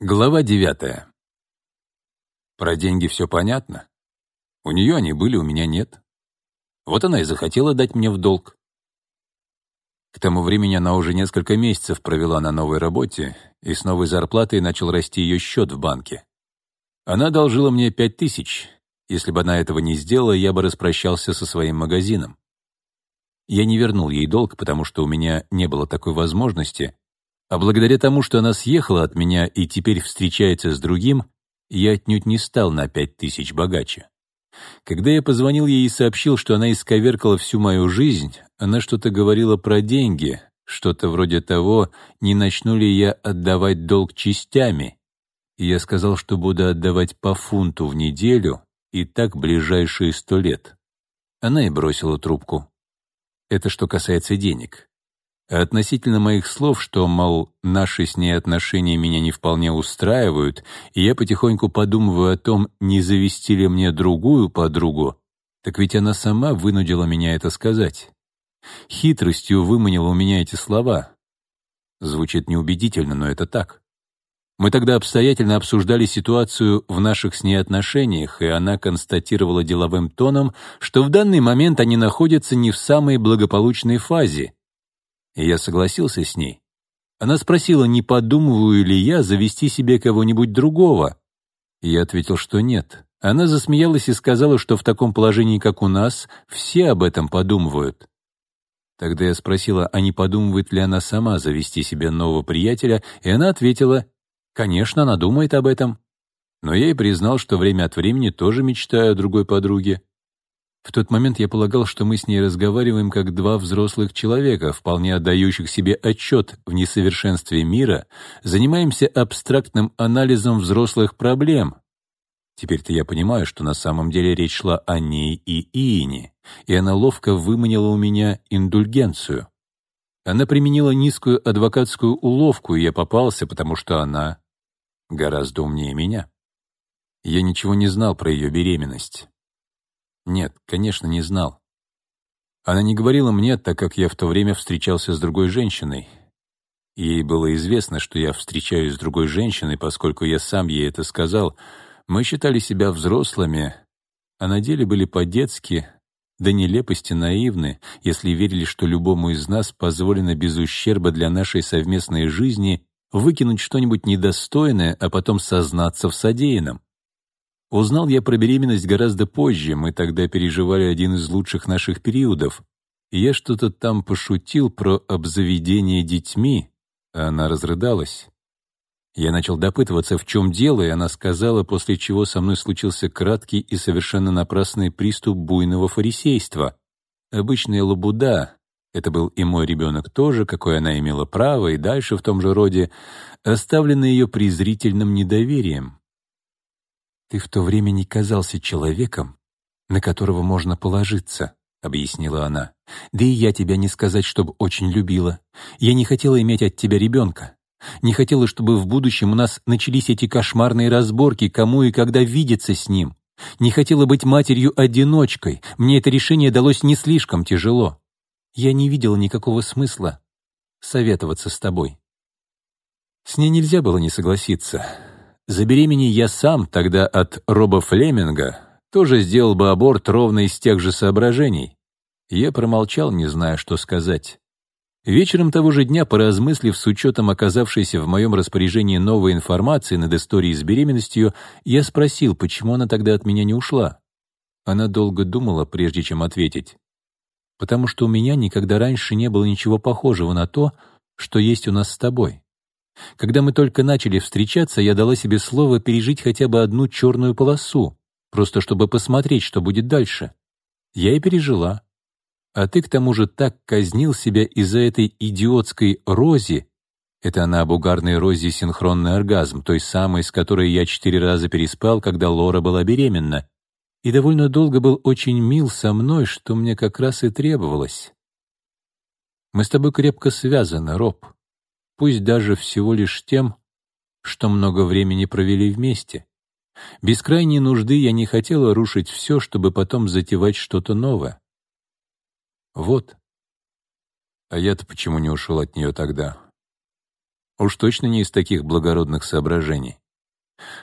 Глава девятая. Про деньги все понятно. У нее они были, у меня нет. Вот она и захотела дать мне в долг. К тому времени она уже несколько месяцев провела на новой работе, и с новой зарплатой начал расти ее счет в банке. Она одолжила мне пять тысяч. Если бы она этого не сделала, я бы распрощался со своим магазином. Я не вернул ей долг, потому что у меня не было такой возможности, а благодаря тому, что она съехала от меня и теперь встречается с другим, я отнюдь не стал на пять тысяч богаче. Когда я позвонил ей и сообщил, что она исковеркала всю мою жизнь, она что-то говорила про деньги, что-то вроде того, не начну ли я отдавать долг частями. И я сказал, что буду отдавать по фунту в неделю и так ближайшие сто лет. Она и бросила трубку. Это что касается денег. Относительно моих слов, что, мол, наши с ней отношения меня не вполне устраивают, и я потихоньку подумываю о том, не завести ли мне другую подругу, так ведь она сама вынудила меня это сказать. Хитростью выманила у меня эти слова. Звучит неубедительно, но это так. Мы тогда обстоятельно обсуждали ситуацию в наших с ней отношениях, и она констатировала деловым тоном, что в данный момент они находятся не в самой благополучной фазе, и я согласился с ней. Она спросила, не подумываю ли я завести себе кого-нибудь другого. Я ответил, что нет. Она засмеялась и сказала, что в таком положении, как у нас, все об этом подумывают. Тогда я спросила, а не подумывает ли она сама завести себе нового приятеля, и она ответила, конечно, она думает об этом. Но я и признал, что время от времени тоже мечтаю о другой подруге. В тот момент я полагал, что мы с ней разговариваем как два взрослых человека, вполне отдающих себе отчет в несовершенстве мира, занимаемся абстрактным анализом взрослых проблем. Теперь-то я понимаю, что на самом деле речь шла о ней и Иине, и она ловко выманила у меня индульгенцию. Она применила низкую адвокатскую уловку, и я попался, потому что она гораздо умнее меня. Я ничего не знал про ее беременность. Нет, конечно, не знал. Она не говорила мне, так как я в то время встречался с другой женщиной. Ей было известно, что я встречаюсь с другой женщиной, поскольку я сам ей это сказал. Мы считали себя взрослыми, а на деле были по-детски, до нелепости наивны, если верили, что любому из нас позволено без ущерба для нашей совместной жизни выкинуть что-нибудь недостойное, а потом сознаться в содеянном. Узнал я про беременность гораздо позже, мы тогда переживали один из лучших наших периодов. Я что-то там пошутил про обзаведение детьми, а она разрыдалась. Я начал допытываться, в чем дело, и она сказала, после чего со мной случился краткий и совершенно напрасный приступ буйного фарисейства. Обычная лабуда, это был и мой ребенок тоже, какой она имела право, и дальше в том же роде, оставленный ее презрительным недоверием. «Ты в то время не казался человеком, на которого можно положиться», — объяснила она. «Да и я тебя не сказать, чтобы очень любила. Я не хотела иметь от тебя ребенка. Не хотела, чтобы в будущем у нас начались эти кошмарные разборки, кому и когда видеться с ним. Не хотела быть матерью-одиночкой. Мне это решение далось не слишком тяжело. Я не видела никакого смысла советоваться с тобой». С ней нельзя было не согласиться. Забеременей я сам тогда от Роба Флеминга, тоже сделал бы аборт ровно из тех же соображений. Я промолчал, не зная, что сказать. Вечером того же дня, поразмыслив с учетом оказавшейся в моем распоряжении новой информации над историей с беременностью, я спросил, почему она тогда от меня не ушла. Она долго думала, прежде чем ответить. «Потому что у меня никогда раньше не было ничего похожего на то, что есть у нас с тобой. Когда мы только начали встречаться, я дала себе слово пережить хотя бы одну черную полосу, просто чтобы посмотреть, что будет дальше. Я и пережила. А ты к тому же так казнил себя из-за этой идиотской рози. Это она об угарной розе синхронный оргазм, той самой, с которой я четыре раза переспал, когда Лора была беременна. И довольно долго был очень мил со мной, что мне как раз и требовалось. Мы с тобой крепко связаны, Роб пусть даже всего лишь тем, что много времени провели вместе. Без крайней нужды я не хотела рушить все, чтобы потом затевать что-то новое. Вот. А я-то почему не ушел от нее тогда? Уж точно не из таких благородных соображений.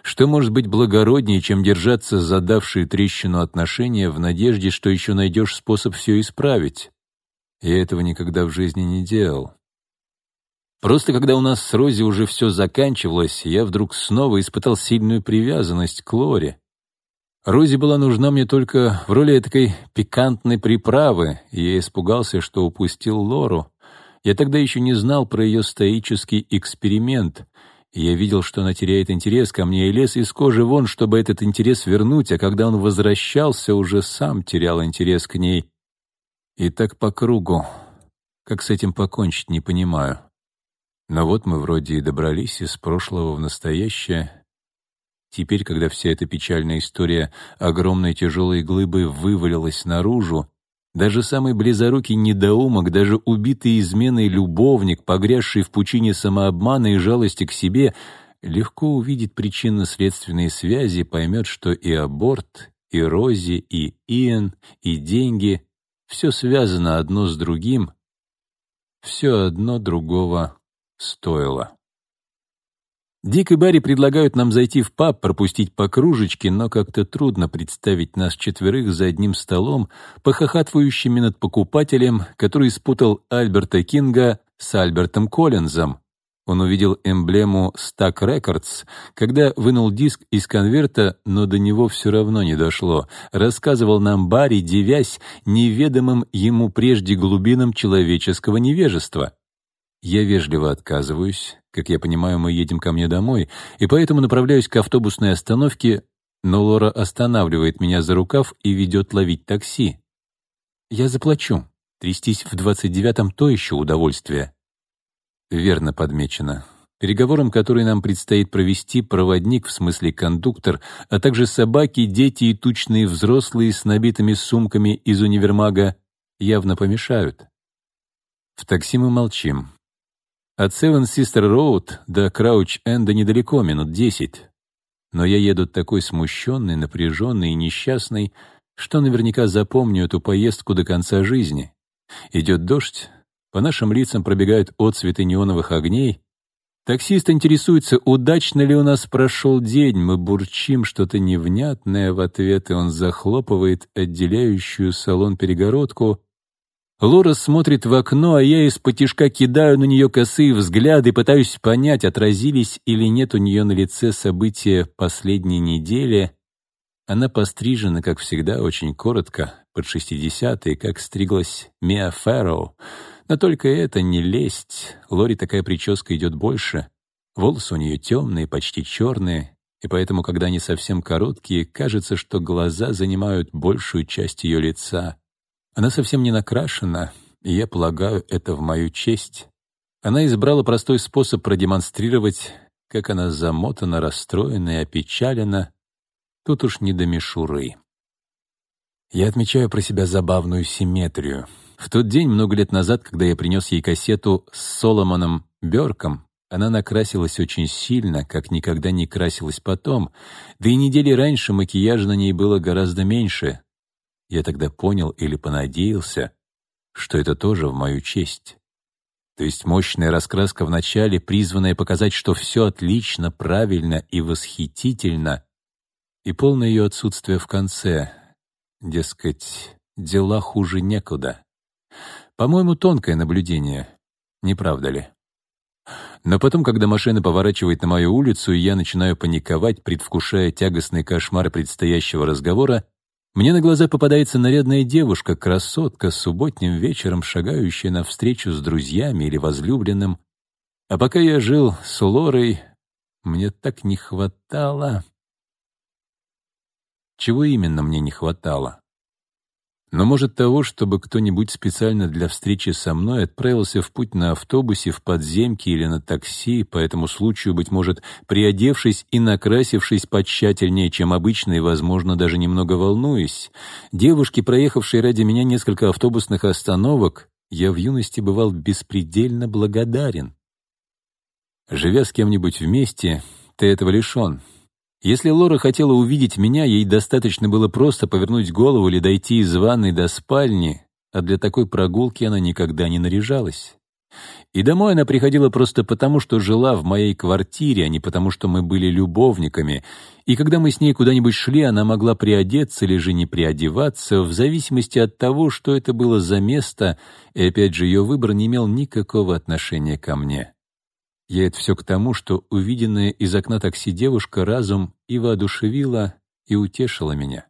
Что может быть благороднее, чем держаться за давшие трещину отношения в надежде, что еще найдешь способ все исправить? Я этого никогда в жизни не делал. Просто когда у нас с Рози уже все заканчивалось, я вдруг снова испытал сильную привязанность к Лоре. Рози была нужна мне только в роли такой пикантной приправы, и я испугался, что упустил Лору. Я тогда еще не знал про ее стоический эксперимент. Я видел, что она теряет интерес ко мне и лез из кожи вон, чтобы этот интерес вернуть, а когда он возвращался, уже сам терял интерес к ней. И так по кругу. Как с этим покончить, не понимаю. Но вот мы вроде и добрались из прошлого в настоящее. Теперь, когда вся эта печальная история огромной тяжелой глыбы вывалилась наружу, даже самый близорукий недоумок, даже убитый изменой любовник, погрязший в пучине самообмана и жалости к себе, легко увидит причинно-следственные связи, поймет, что и аборт, и Рози, и Иэн, и деньги — все связано одно с другим, все одно другого стоило. Дик и Барри предлагают нам зайти в паб, пропустить по кружечке, но как-то трудно представить нас четверых за одним столом, похохатывающими над покупателем, который спутал Альберта Кинга с Альбертом Коллинзом. Он увидел эмблему Stack Records, когда вынул диск из конверта, но до него все равно не дошло. Рассказывал нам Барри, девясь неведомым ему прежде глубинам человеческого невежества. Я вежливо отказываюсь. Как я понимаю, мы едем ко мне домой, и поэтому направляюсь к автобусной остановке, но Лора останавливает меня за рукав и ведет ловить такси. Я заплачу. Трястись в двадцать девятом — то еще удовольствие. Верно подмечено. Переговором, который нам предстоит провести, проводник, в смысле кондуктор, а также собаки, дети и тучные взрослые с набитыми сумками из универмага явно помешают. В такси мы молчим. От Севен Систер Роуд до Крауч-Энда недалеко, минут десять. Но я еду такой смущенный, напряженный и несчастный, что наверняка запомню эту поездку до конца жизни. Идет дождь, по нашим лицам пробегают отцветы неоновых огней. Таксист интересуется, удачно ли у нас прошел день. Мы бурчим что-то невнятное в ответ, и он захлопывает отделяющую салон перегородку. Лора смотрит в окно, а я из-под кидаю на нее косые взгляды, пытаюсь понять, отразились или нет у нее на лице события последней недели. Она пострижена, как всегда, очень коротко, под шестидесятые, как стриглась Миа Фэрроу. Но только это не лесть. Лори такая прическа идет больше. Волосы у нее темные, почти черные, и поэтому, когда они совсем короткие, кажется, что глаза занимают большую часть ее лица — она совсем не накрашена, и я полагаю, это в мою честь. Она избрала простой способ продемонстрировать, как она замотана, расстроена и опечалена. Тут уж не до мишуры. Я отмечаю про себя забавную симметрию. В тот день, много лет назад, когда я принес ей кассету с Соломоном Бёрком, она накрасилась очень сильно, как никогда не красилась потом, да и недели раньше макияжа на ней было гораздо меньше, я тогда понял или понадеялся, что это тоже в мою честь. То есть мощная раскраска в начале, призванная показать, что все отлично, правильно и восхитительно, и полное ее отсутствие в конце. Дескать, дела хуже некуда. По-моему, тонкое наблюдение, не правда ли? Но потом, когда машина поворачивает на мою улицу, и я начинаю паниковать, предвкушая тягостный кошмар предстоящего разговора, мне на глаза попадается нарядная девушка, красотка, субботним вечером шагающая навстречу с друзьями или возлюбленным. А пока я жил с Лорой, мне так не хватало... Чего именно мне не хватало? но, может, того, чтобы кто-нибудь специально для встречи со мной отправился в путь на автобусе, в подземке или на такси, по этому случаю, быть может, приодевшись и накрасившись потщательнее, чем обычно, и, возможно, даже немного волнуясь, Девушки, проехавшие ради меня несколько автобусных остановок, я в юности бывал беспредельно благодарен. Живя с кем-нибудь вместе, ты этого лишен. Если Лора хотела увидеть меня, ей достаточно было просто повернуть голову или дойти из ванной до спальни, а для такой прогулки она никогда не наряжалась. И домой она приходила просто потому, что жила в моей квартире, а не потому, что мы были любовниками. И когда мы с ней куда-нибудь шли, она могла приодеться или же не приодеваться, в зависимости от того, что это было за место, и опять же ее выбор не имел никакого отношения ко мне. Я это все к тому, что увиденная из окна такси девушка разум и воодушевила, и утешила меня.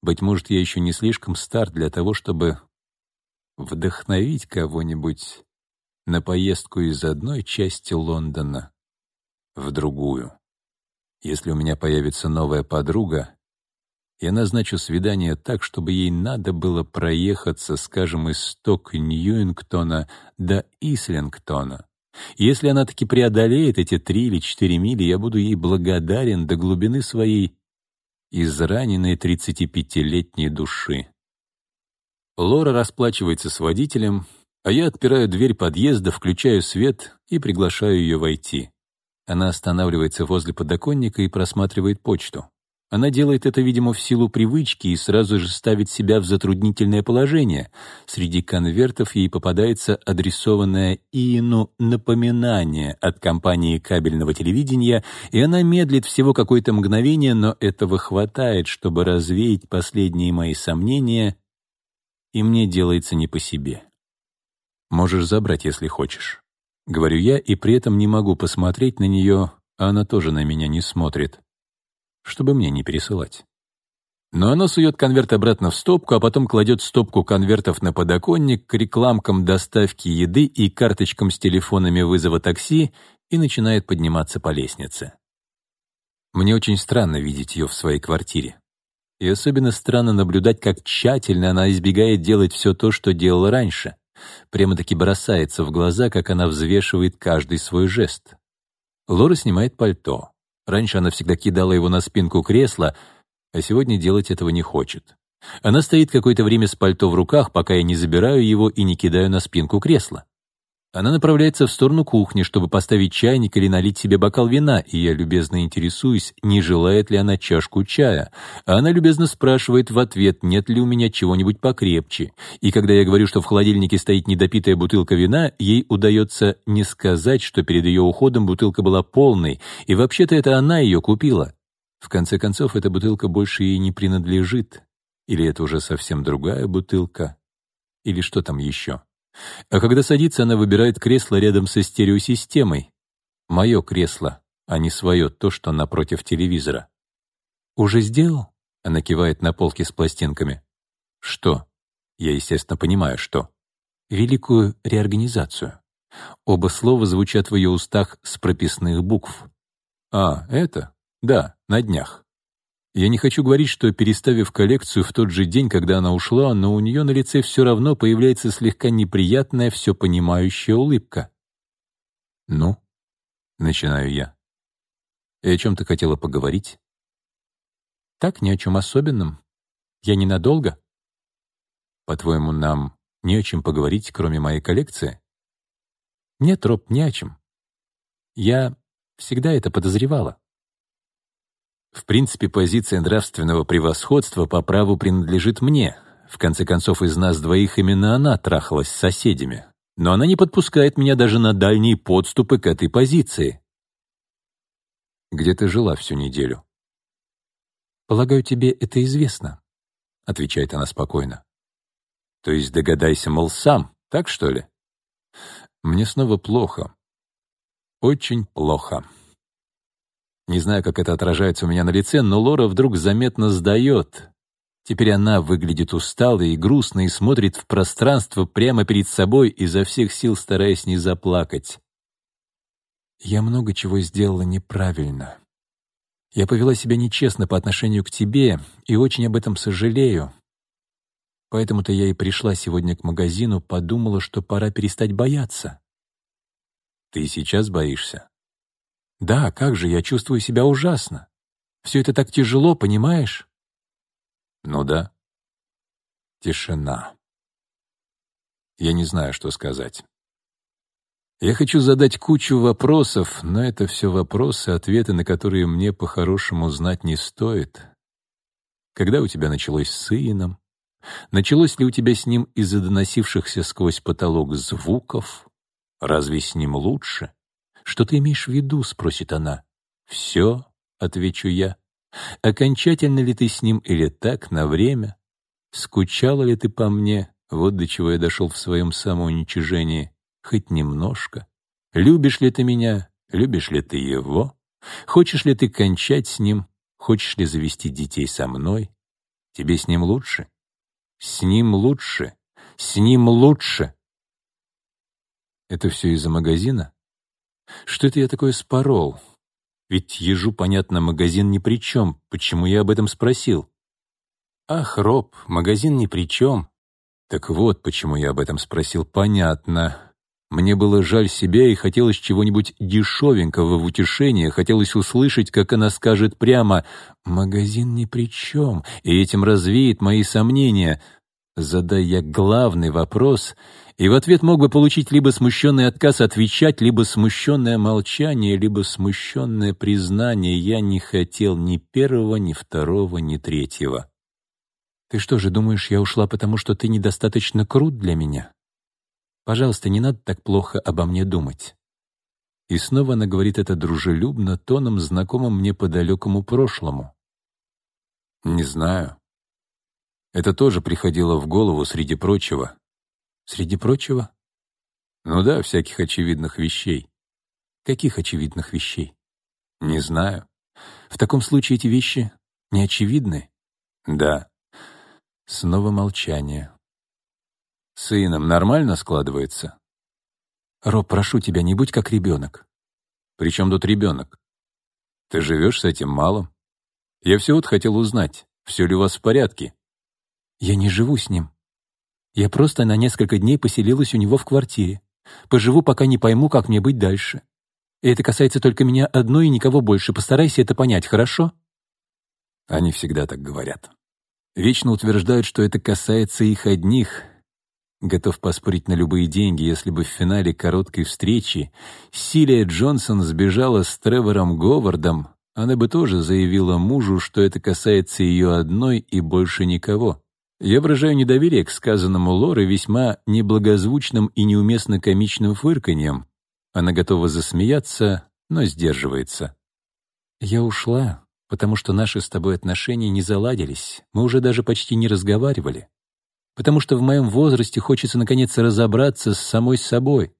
Быть может, я еще не слишком стар для того, чтобы вдохновить кого-нибудь на поездку из одной части Лондона в другую. Если у меня появится новая подруга, я назначу свидание так, чтобы ей надо было проехаться, скажем, из Сток-Ньюингтона до Ислингтона, если она таки преодолеет эти три или четыре мили, я буду ей благодарен до глубины своей израненной 35-летней души. Лора расплачивается с водителем, а я отпираю дверь подъезда, включаю свет и приглашаю ее войти. Она останавливается возле подоконника и просматривает почту. Она делает это, видимо, в силу привычки и сразу же ставит себя в затруднительное положение. Среди конвертов ей попадается адресованное Иину напоминание от компании кабельного телевидения, и она медлит всего какое-то мгновение, но этого хватает, чтобы развеять последние мои сомнения, и мне делается не по себе. «Можешь забрать, если хочешь», — говорю я, и при этом не могу посмотреть на нее, а она тоже на меня не смотрит чтобы мне не пересылать. Но она сует конверт обратно в стопку, а потом кладет стопку конвертов на подоконник к рекламкам доставки еды и карточкам с телефонами вызова такси и начинает подниматься по лестнице. Мне очень странно видеть ее в своей квартире. И особенно странно наблюдать, как тщательно она избегает делать все то, что делала раньше. Прямо-таки бросается в глаза, как она взвешивает каждый свой жест. Лора снимает пальто. Раньше она всегда кидала его на спинку кресла, а сегодня делать этого не хочет. Она стоит какое-то время с пальто в руках, пока я не забираю его и не кидаю на спинку кресла. Она направляется в сторону кухни, чтобы поставить чайник или налить себе бокал вина, и я любезно интересуюсь, не желает ли она чашку чая. А она любезно спрашивает в ответ, нет ли у меня чего-нибудь покрепче. И когда я говорю, что в холодильнике стоит недопитая бутылка вина, ей удается не сказать, что перед ее уходом бутылка была полной, и вообще-то это она ее купила. В конце концов, эта бутылка больше ей не принадлежит. Или это уже совсем другая бутылка? Или что там еще? А когда садится, она выбирает кресло рядом со стереосистемой. Мое кресло, а не свое, то, что напротив телевизора. «Уже сделал?» — она кивает на полке с пластинками. «Что?» Я, естественно, понимаю, что. «Великую реорганизацию». Оба слова звучат в ее устах с прописных букв. «А, это? Да, на днях». Я не хочу говорить, что, переставив коллекцию в тот же день, когда она ушла, но у нее на лице все равно появляется слегка неприятная, все понимающая улыбка. «Ну?» — начинаю я. «И о чем ты хотела поговорить?» «Так, ни о чем особенном. Я ненадолго». «По-твоему, нам не о чем поговорить, кроме моей коллекции?» «Нет, Роб, не о чем. Я всегда это подозревала. В принципе, позиция нравственного превосходства по праву принадлежит мне. В конце концов, из нас двоих именно она трахалась с соседями. Но она не подпускает меня даже на дальние подступы к этой позиции. Где ты жила всю неделю? «Полагаю, тебе это известно», — отвечает она спокойно. «То есть догадайся, мол, сам, так что ли?» «Мне снова плохо. Очень плохо». Не знаю, как это отражается у меня на лице, но Лора вдруг заметно сдает. Теперь она выглядит усталой и грустной и смотрит в пространство прямо перед собой, изо всех сил стараясь не заплакать. «Я много чего сделала неправильно. Я повела себя нечестно по отношению к тебе и очень об этом сожалею. Поэтому-то я и пришла сегодня к магазину, подумала, что пора перестать бояться». «Ты сейчас боишься?» Да, как же, я чувствую себя ужасно. Все это так тяжело, понимаешь? Ну да. Тишина. Я не знаю, что сказать. Я хочу задать кучу вопросов, но это все вопросы, ответы на которые мне по-хорошему знать не стоит. Когда у тебя началось с сыном? Началось ли у тебя с ним из-за доносившихся сквозь потолок звуков? Разве с ним лучше? «Что ты имеешь в виду?» — спросит она. «Все», — отвечу я. «Окончательно ли ты с ним или так, на время? Скучала ли ты по мне? Вот до чего я дошел в своем самоуничижении. Хоть немножко. Любишь ли ты меня? Любишь ли ты его? Хочешь ли ты кончать с ним? Хочешь ли завести детей со мной? Тебе с ним лучше? С ним лучше. С ним лучше!» «Это все из-за магазина?» Что это я такое спорол? Ведь ежу, понятно, магазин ни при чем. Почему я об этом спросил? Ах, Роб, магазин ни при чем. Так вот, почему я об этом спросил. Понятно. Мне было жаль себя и хотелось чего-нибудь дешевенького в утешение, хотелось услышать, как она скажет прямо «Магазин ни при чем», и этим развеет мои сомнения. Задай я главный вопрос, и в ответ мог бы получить либо смущенный отказ отвечать, либо смущенное молчание, либо смущенное признание. Я не хотел ни первого, ни второго, ни третьего. «Ты что же думаешь, я ушла, потому что ты недостаточно крут для меня? Пожалуйста, не надо так плохо обо мне думать». И снова она говорит это дружелюбно, тоном, знакомым мне по далекому прошлому. «Не знаю», это тоже приходило в голову среди прочего. Среди прочего? Ну да, всяких очевидных вещей. Каких очевидных вещей? Не знаю. В таком случае эти вещи не очевидны? Да. Снова молчание. Сыном нормально складывается? Роб, прошу тебя, не будь как ребенок. Причем тут ребенок? Ты живешь с этим малым? Я всего-то хотел узнать, все ли у вас в порядке, я не живу с ним. Я просто на несколько дней поселилась у него в квартире. Поживу, пока не пойму, как мне быть дальше. И это касается только меня одной и никого больше. Постарайся это понять, хорошо?» Они всегда так говорят. Вечно утверждают, что это касается их одних. Готов поспорить на любые деньги, если бы в финале короткой встречи Силия Джонсон сбежала с Тревором Говардом, она бы тоже заявила мужу, что это касается ее одной и больше никого. Я выражаю недоверие к сказанному Лоры весьма неблагозвучным и неуместно комичным фырканьем. Она готова засмеяться, но сдерживается. «Я ушла, потому что наши с тобой отношения не заладились, мы уже даже почти не разговаривали. Потому что в моем возрасте хочется наконец разобраться с самой собой.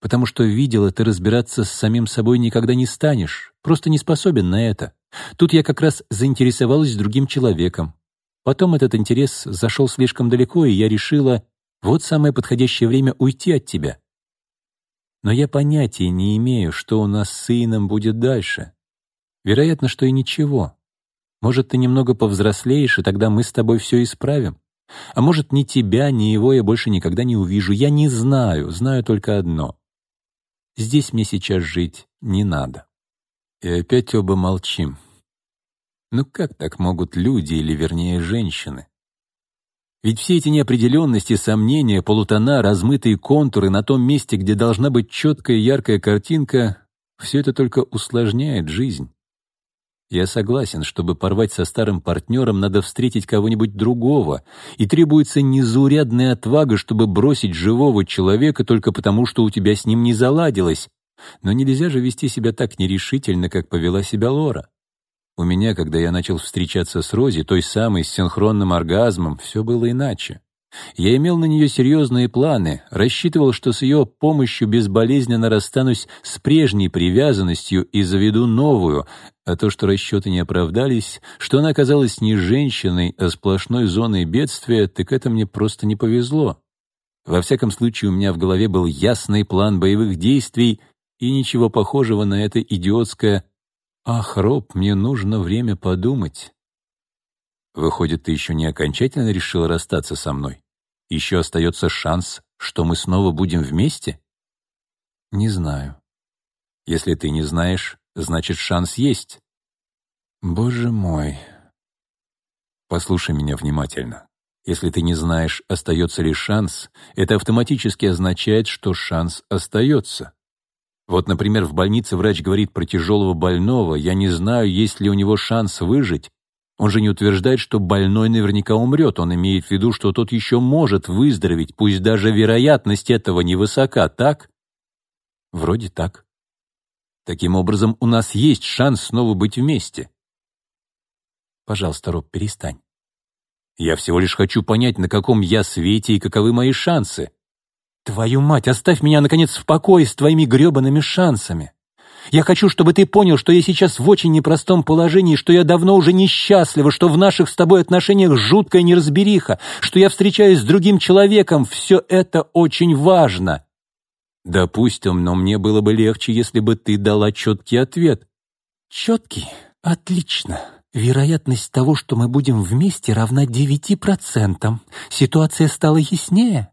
Потому что видела, ты разбираться с самим собой никогда не станешь, просто не способен на это. Тут я как раз заинтересовалась другим человеком, Потом этот интерес зашел слишком далеко, и я решила, вот самое подходящее время уйти от тебя. Но я понятия не имею, что у нас с сыном будет дальше. Вероятно, что и ничего. Может, ты немного повзрослеешь, и тогда мы с тобой все исправим. А может, ни тебя, ни его я больше никогда не увижу. Я не знаю, знаю только одно. Здесь мне сейчас жить не надо. И опять оба молчим. Ну как так могут люди, или вернее женщины? Ведь все эти неопределенности, сомнения, полутона, размытые контуры на том месте, где должна быть четкая яркая картинка, все это только усложняет жизнь. Я согласен, чтобы порвать со старым партнером, надо встретить кого-нибудь другого, и требуется незаурядная отвага, чтобы бросить живого человека только потому, что у тебя с ним не заладилось. Но нельзя же вести себя так нерешительно, как повела себя Лора. У меня, когда я начал встречаться с Рози, той самой с синхронным оргазмом, все было иначе. Я имел на нее серьезные планы, рассчитывал, что с ее помощью безболезненно расстанусь с прежней привязанностью и заведу новую, а то, что расчеты не оправдались, что она оказалась не женщиной, а сплошной зоной бедствия, так это мне просто не повезло. Во всяком случае, у меня в голове был ясный план боевых действий, и ничего похожего на это идиотское «Ах, Роб, мне нужно время подумать». «Выходит, ты еще не окончательно решил расстаться со мной? Еще остается шанс, что мы снова будем вместе?» «Не знаю». «Если ты не знаешь, значит, шанс есть». «Боже мой». «Послушай меня внимательно. Если ты не знаешь, остается ли шанс, это автоматически означает, что шанс остается. Вот, например, в больнице врач говорит про тяжелого больного, я не знаю, есть ли у него шанс выжить. Он же не утверждает, что больной наверняка умрет, он имеет в виду, что тот еще может выздороветь, пусть даже вероятность этого невысока, так? Вроде так. Таким образом, у нас есть шанс снова быть вместе. Пожалуйста, Роб, перестань. Я всего лишь хочу понять, на каком я свете и каковы мои шансы. «Твою мать, оставь меня, наконец, в покое с твоими гребаными шансами! Я хочу, чтобы ты понял, что я сейчас в очень непростом положении, что я давно уже несчастлива, что в наших с тобой отношениях жуткая неразбериха, что я встречаюсь с другим человеком. Все это очень важно!» «Допустим, но мне было бы легче, если бы ты дала четкий ответ». «Четкий? Отлично!» Вероятность того, что мы будем вместе, равна девяти процентам. Ситуация стала яснее?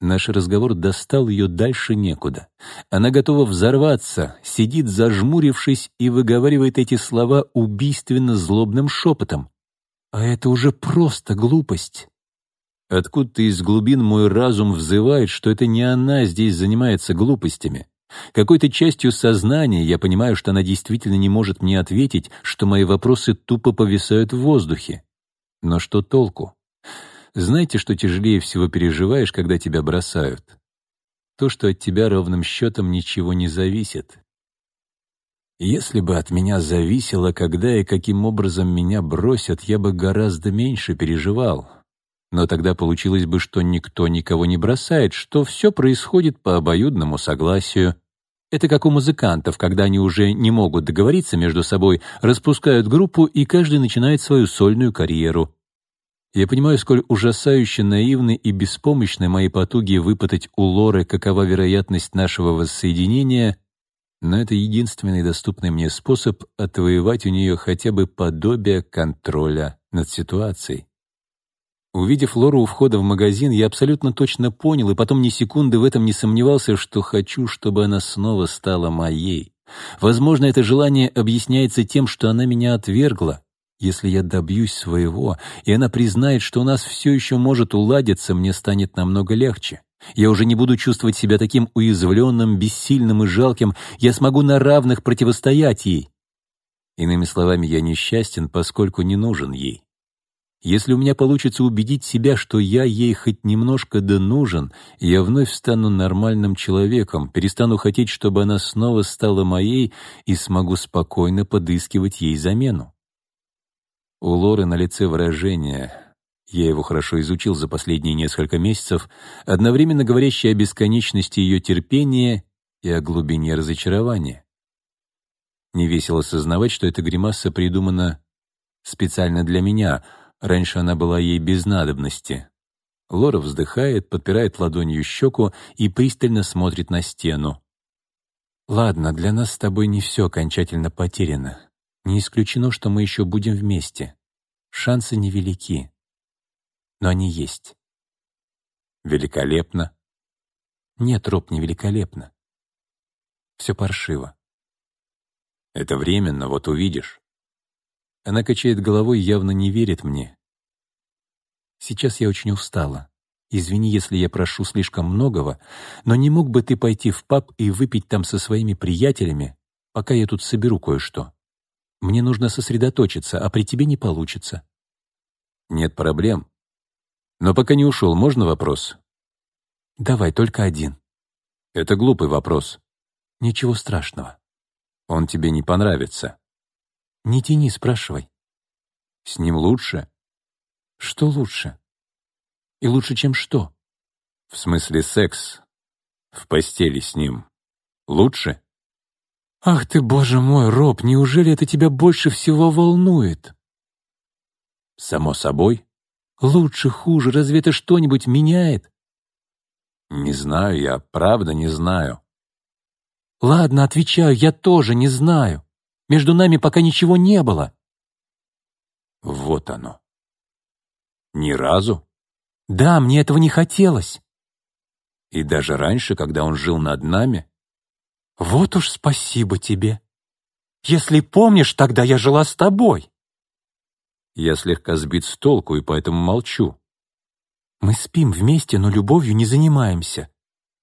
Наш разговор достал ее дальше некуда. Она готова взорваться, сидит зажмурившись и выговаривает эти слова убийственно злобным шепотом. А это уже просто глупость. Откуда-то из глубин мой разум взывает, что это не она здесь занимается глупостями. Какой-то частью сознания я понимаю, что она действительно не может мне ответить, что мои вопросы тупо повисают в воздухе. Но что толку? Знаете, что тяжелее всего переживаешь, когда тебя бросают. То, что от тебя ровным счетом ничего не зависит. Если бы от меня зависело, когда и каким образом меня бросят, я бы гораздо меньше переживал. Но тогда получилось бы, что никто никого не бросает, что все происходит по обоюдному согласию. Это как у музыкантов, когда они уже не могут договориться между собой, распускают группу, и каждый начинает свою сольную карьеру. Я понимаю, сколь ужасающе наивны и беспомощны мои потуги выпытать у Лоры, какова вероятность нашего воссоединения, но это единственный доступный мне способ отвоевать у нее хотя бы подобие контроля над ситуацией. Увидев Лору у входа в магазин, я абсолютно точно понял, и потом ни секунды в этом не сомневался, что хочу, чтобы она снова стала моей. Возможно, это желание объясняется тем, что она меня отвергла, если я добьюсь своего, и она признает, что у нас все еще может уладиться, мне станет намного легче. Я уже не буду чувствовать себя таким уязвленным, бессильным и жалким. Я смогу на равных противостоять ей. Иными словами, я несчастен, поскольку не нужен ей. Если у меня получится убедить себя, что я ей хоть немножко да нужен, я вновь стану нормальным человеком, перестану хотеть, чтобы она снова стала моей и смогу спокойно подыскивать ей замену. У Лоры на лице выражение. Я его хорошо изучил за последние несколько месяцев, одновременно говорящее о бесконечности ее терпения и о глубине разочарования. Невесело сознавать, что эта гримаса придумана специально для меня. Раньше она была ей без надобности. Лора вздыхает, подпирает ладонью щеку и пристально смотрит на стену. «Ладно, для нас с тобой не все окончательно потеряно. Не исключено, что мы еще будем вместе. Шансы невелики, но они есть. Великолепно. Нет, Роб, не великолепно. Все паршиво. Это временно, вот увидишь. Она качает головой, явно не верит мне. Сейчас я очень устала. Извини, если я прошу слишком многого, но не мог бы ты пойти в паб и выпить там со своими приятелями, пока я тут соберу кое-что? Мне нужно сосредоточиться, а при тебе не получится». «Нет проблем. Но пока не ушел, можно вопрос?» «Давай, только один». «Это глупый вопрос». «Ничего страшного». «Он тебе не понравится». «Не тяни, спрашивай». «С ним лучше?» «Что лучше?» «И лучше, чем что?» «В смысле секс. В постели с ним. Лучше?» «Ах ты, боже мой, Роб, неужели это тебя больше всего волнует?» «Само собой. Лучше, хуже, разве это что-нибудь меняет?» «Не знаю я, правда не знаю». «Ладно, отвечаю, я тоже не знаю. Между нами пока ничего не было». «Вот оно». «Ни разу?» «Да, мне этого не хотелось». «И даже раньше, когда он жил над нами?» Вот уж спасибо тебе. Если помнишь, тогда я жила с тобой. Я слегка сбит с толку и поэтому молчу. Мы спим вместе, но любовью не занимаемся.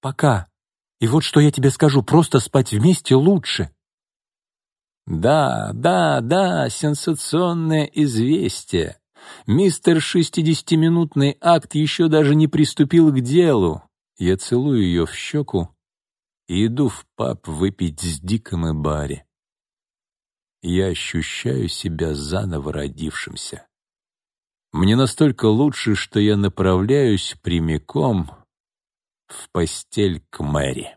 Пока. И вот что я тебе скажу, просто спать вместе лучше. Да, да, да, сенсационное известие. Мистер шестидесятиминутный акт еще даже не приступил к делу. Я целую ее в щеку и иду в паб выпить с Диком и Барри. Я ощущаю себя заново родившимся. Мне настолько лучше, что я направляюсь прямиком в постель к Мэри.